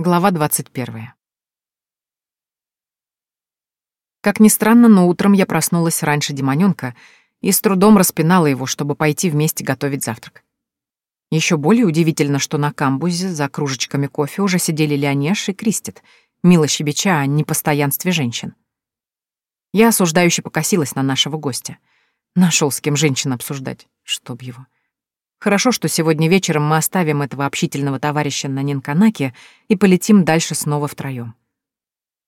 Глава 21. Как ни странно, но утром я проснулась раньше демонёнка и с трудом распинала его, чтобы пойти вместе готовить завтрак. Еще более удивительно, что на камбузе за кружечками кофе уже сидели Леонеш и Кристит, мило щебеча о непостоянстве женщин. Я осуждающе покосилась на нашего гостя. Нашел с кем женщин обсуждать, чтоб его. Хорошо, что сегодня вечером мы оставим этого общительного товарища на Нинканаке и полетим дальше снова втроём.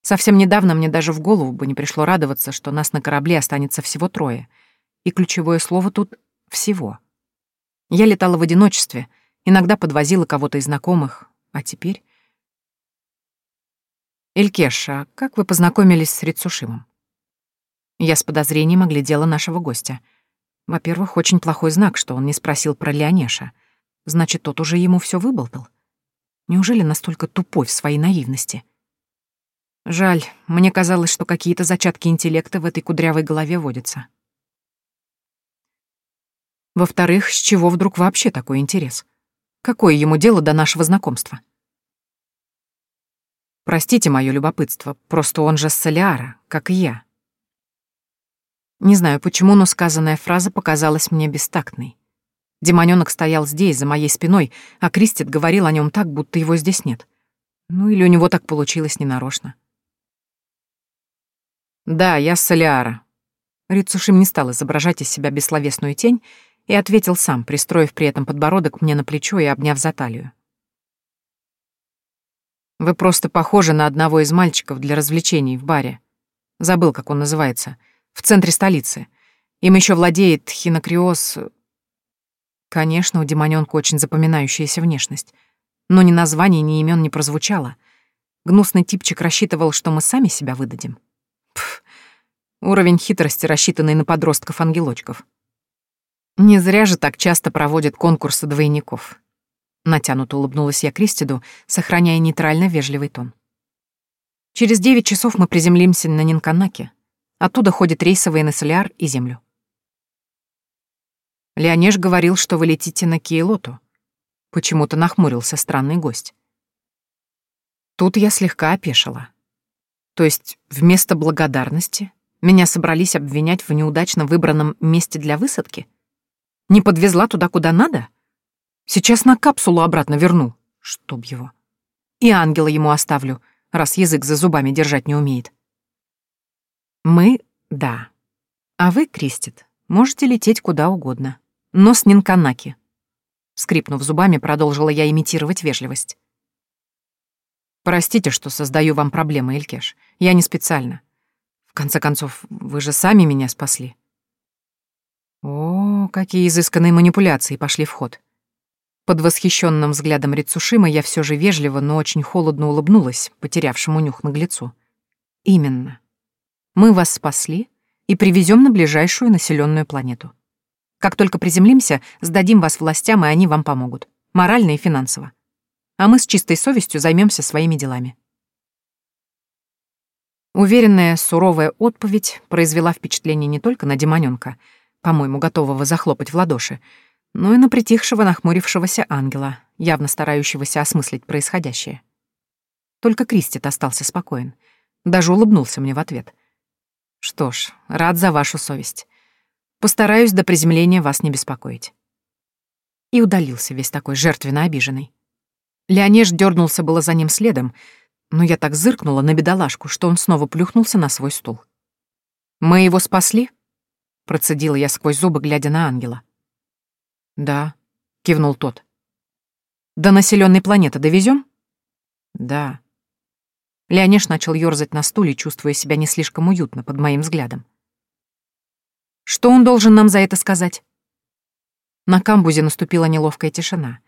Совсем недавно мне даже в голову бы не пришло радоваться, что нас на корабле останется всего трое. И ключевое слово тут — «всего». Я летала в одиночестве, иногда подвозила кого-то из знакомых, а теперь... Элькеш, а как вы познакомились с Рицушимом? Я с подозрением оглядела нашего гостя — во-первых, очень плохой знак, что он не спросил про Леонеша. Значит, тот уже ему все выболтал. Неужели настолько тупой в своей наивности? Жаль, мне казалось, что какие-то зачатки интеллекта в этой кудрявой голове водятся. Во-вторых, с чего вдруг вообще такой интерес? Какое ему дело до нашего знакомства? Простите мое любопытство, просто он же Солиара, как и я. Не знаю почему, но сказанная фраза показалась мне бестактной. Демонёнок стоял здесь, за моей спиной, а Кристит говорил о нем так, будто его здесь нет. Ну или у него так получилось ненарочно. «Да, я Солиара». Рицушим не стал изображать из себя бессловесную тень и ответил сам, пристроив при этом подбородок мне на плечо и обняв за талию. «Вы просто похожи на одного из мальчиков для развлечений в баре. Забыл, как он называется — в центре столицы. Им еще владеет хинокриоз... Конечно, у демонёнка очень запоминающаяся внешность. Но ни названий, ни имен не прозвучало. Гнусный типчик рассчитывал, что мы сами себя выдадим. Пф, уровень хитрости, рассчитанный на подростков-ангелочков. Не зря же так часто проводят конкурсы двойников. Натянуто улыбнулась я Кристиду, сохраняя нейтрально вежливый тон. Через девять часов мы приземлимся на Нинканаке, Оттуда ходят рейсовые на Соляр и Землю. Леонеж говорил, что вы летите на Киелоту. Почему-то нахмурился странный гость. Тут я слегка опешила. То есть вместо благодарности меня собрались обвинять в неудачно выбранном месте для высадки? Не подвезла туда, куда надо? Сейчас на капсулу обратно верну, чтоб его. И ангела ему оставлю, раз язык за зубами держать не умеет. Мы — да. А вы, Кристит, можете лететь куда угодно. Но с Нинканаки. Скрипнув зубами, продолжила я имитировать вежливость. Простите, что создаю вам проблемы, Элькеш. Я не специально. В конце концов, вы же сами меня спасли. О, какие изысканные манипуляции пошли в ход. Под восхищенным взглядом Рицушима я все же вежливо, но очень холодно улыбнулась, потерявшему нюх наглецу. Именно. Мы вас спасли и привезем на ближайшую населенную планету. Как только приземлимся, сдадим вас властям, и они вам помогут. Морально и финансово. А мы с чистой совестью займемся своими делами. Уверенная, суровая отповедь произвела впечатление не только на демонёнка, по-моему, готового захлопать в ладоши, но и на притихшего, нахмурившегося ангела, явно старающегося осмыслить происходящее. Только Кристит остался спокоен, даже улыбнулся мне в ответ — что ж, рад за вашу совесть. Постараюсь до приземления вас не беспокоить. И удалился весь такой жертвенно обиженный. Леонеж дернулся было за ним следом, но я так зыркнула на бедолашку, что он снова плюхнулся на свой стул. «Мы его спасли?» — процедила я сквозь зубы, глядя на ангела. «Да», — кивнул тот. «До населенной планеты довезем? «Да», Леонеш начал ёрзать на стуле, чувствуя себя не слишком уютно под моим взглядом. «Что он должен нам за это сказать?» На камбузе наступила неловкая тишина.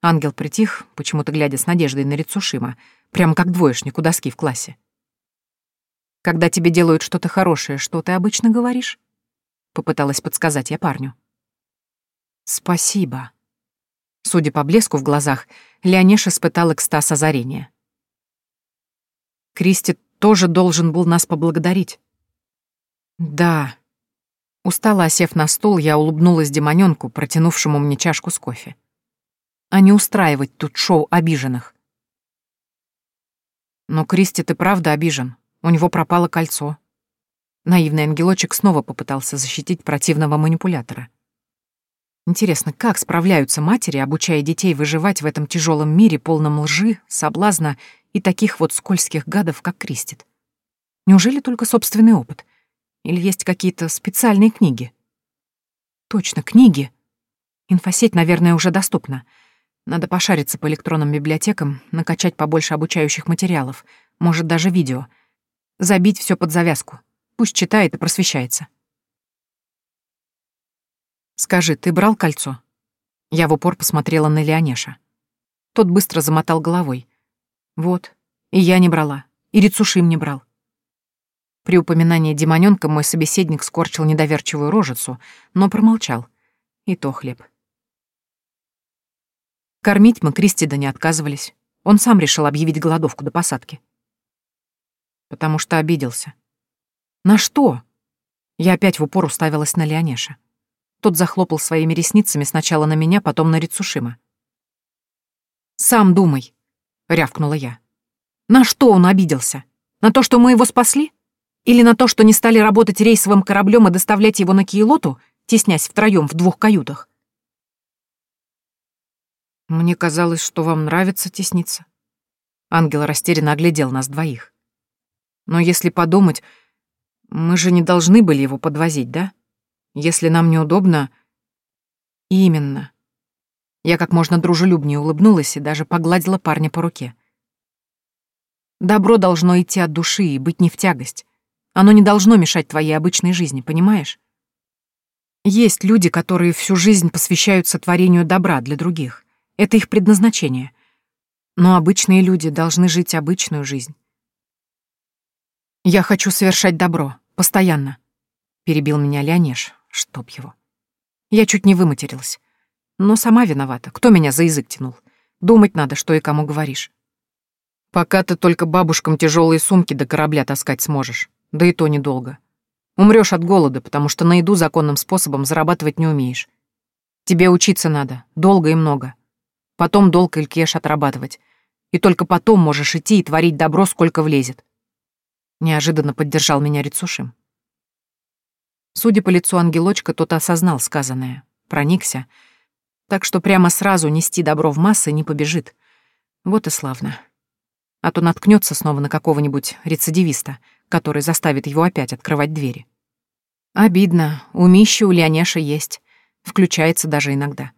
Ангел притих, почему-то глядя с надеждой на Рицушима, прямо как двоечник у доски в классе. «Когда тебе делают что-то хорошее, что ты обычно говоришь?» Попыталась подсказать я парню. «Спасибо». Судя по блеску в глазах, Леонеш испытал экстаз озарения. Кристи тоже должен был нас поблагодарить. Да. Устало осев на стул, я улыбнулась демонёнку, протянувшему мне чашку с кофе. А не устраивать тут шоу обиженных. Но Кристи ты правда обижен. У него пропало кольцо. Наивный ангелочек снова попытался защитить противного манипулятора. Интересно, как справляются матери, обучая детей выживать в этом тяжелом мире, полном лжи, соблазна и таких вот скользких гадов, как Кристит? Неужели только собственный опыт? Или есть какие-то специальные книги? Точно, книги. Инфосеть, наверное, уже доступна. Надо пошариться по электронным библиотекам, накачать побольше обучающих материалов, может, даже видео. Забить все под завязку. Пусть читает и просвещается. «Скажи, ты брал кольцо?» Я в упор посмотрела на Леонеша. Тот быстро замотал головой. «Вот, и я не брала, и Рицушим не брал». При упоминании демонёнка мой собеседник скорчил недоверчивую рожицу, но промолчал. И то хлеб. Кормить мы Кристида не отказывались. Он сам решил объявить голодовку до посадки. Потому что обиделся. На что? Я опять в упор уставилась на Леонеша. Тот захлопал своими ресницами сначала на меня, потом на Рицушима. «Сам думай», — рявкнула я. «На что он обиделся? На то, что мы его спасли? Или на то, что не стали работать рейсовым кораблем и доставлять его на Киелоту, теснясь втроем в двух каютах?» «Мне казалось, что вам нравится тесниться». Ангел растерянно оглядел нас двоих. «Но если подумать, мы же не должны были его подвозить, да? Если нам неудобно...» «Именно». Я как можно дружелюбнее улыбнулась и даже погладила парня по руке. «Добро должно идти от души и быть не в тягость. Оно не должно мешать твоей обычной жизни, понимаешь? Есть люди, которые всю жизнь посвящают сотворению добра для других. Это их предназначение. Но обычные люди должны жить обычную жизнь. «Я хочу совершать добро. Постоянно», — перебил меня Леонеж, чтоб его. Я чуть не выматерилась. Но сама виновата. Кто меня за язык тянул? Думать надо, что и кому говоришь. Пока ты только бабушкам тяжелые сумки до корабля таскать сможешь. Да и то недолго. Умрёшь от голода, потому что на еду законным способом зарабатывать не умеешь. Тебе учиться надо, долго и много потом долг Илькеш отрабатывать. И только потом можешь идти и творить добро, сколько влезет. Неожиданно поддержал меня Рицушим. Судя по лицу ангелочка, тот осознал сказанное, проникся, так что прямо сразу нести добро в массы не побежит. Вот и славно. А то наткнется снова на какого-нибудь рецидивиста, который заставит его опять открывать двери. Обидно, умище у Леонеша есть, включается даже иногда.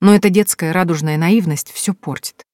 Но эта детская радужная наивность все портит.